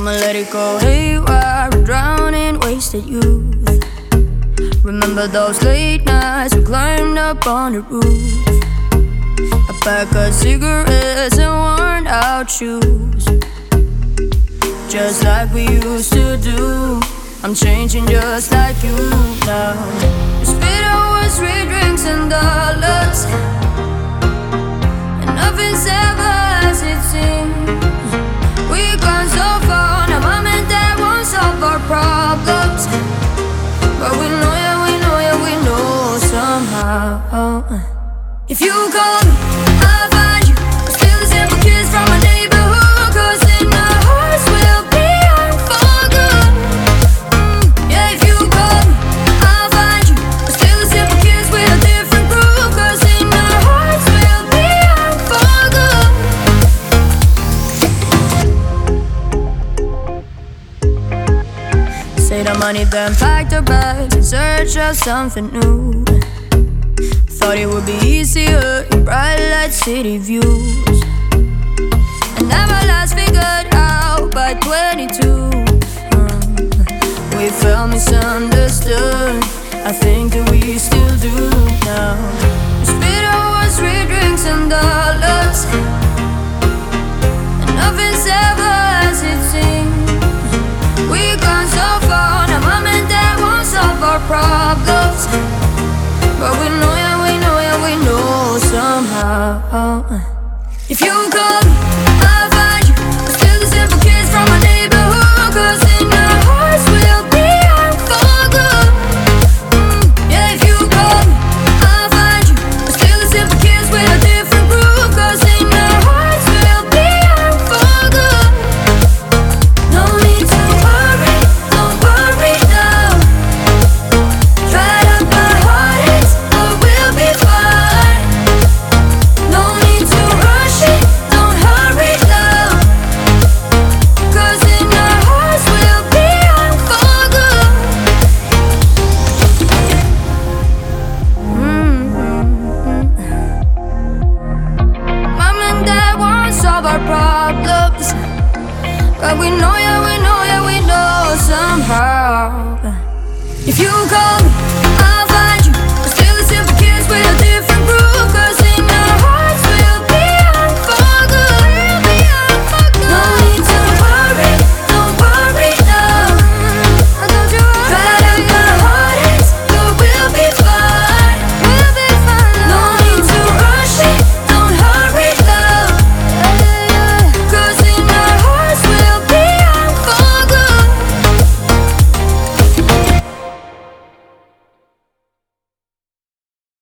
I'ma let it go haywire, drowning wasted youth. Remember those late nights we climbed up on the roof. A pack of cigarettes and worn out shoes. Just like we used to do. I'm changing just like you now. Spit our sweet drinks and dollars. And nothing's ever If you call me, I'll find you. Still the simple kids from my neighborhood. Cause in our hearts we'll be on for good. Mm, yeah, if you call me, I'll find you. Still the simple kids with a different groove. Cause in our hearts we'll be on for good. Say the money then packed our bags in search of something new. Thought it would be easier in bright light city views. And never last figured out by 22. Mm. We felt misunderstood. I think Oh, oh, oh. If you our problems. But we know, yeah, we